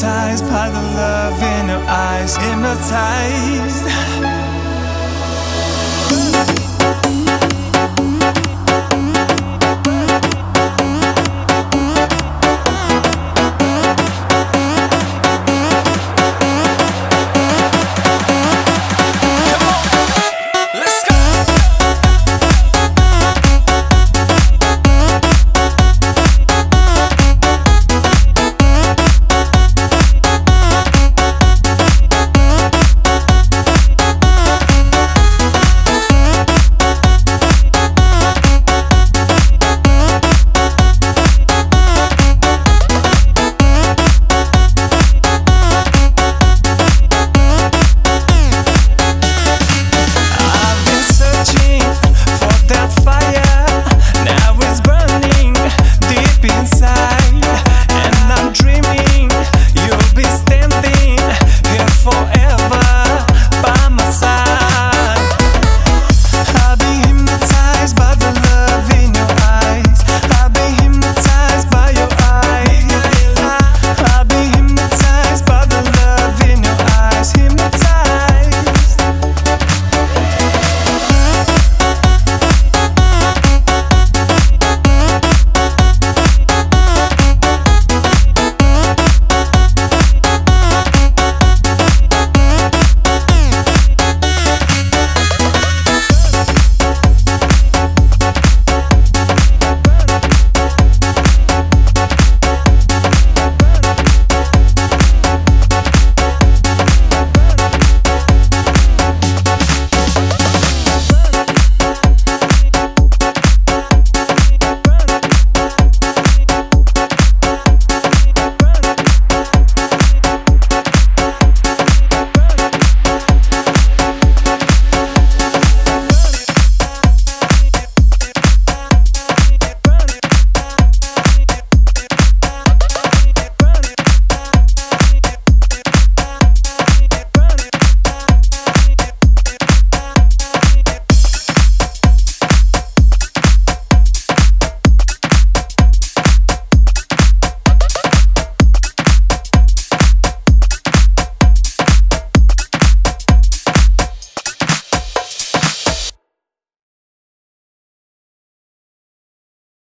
hypnotized by the love in her eyes, hypnotized.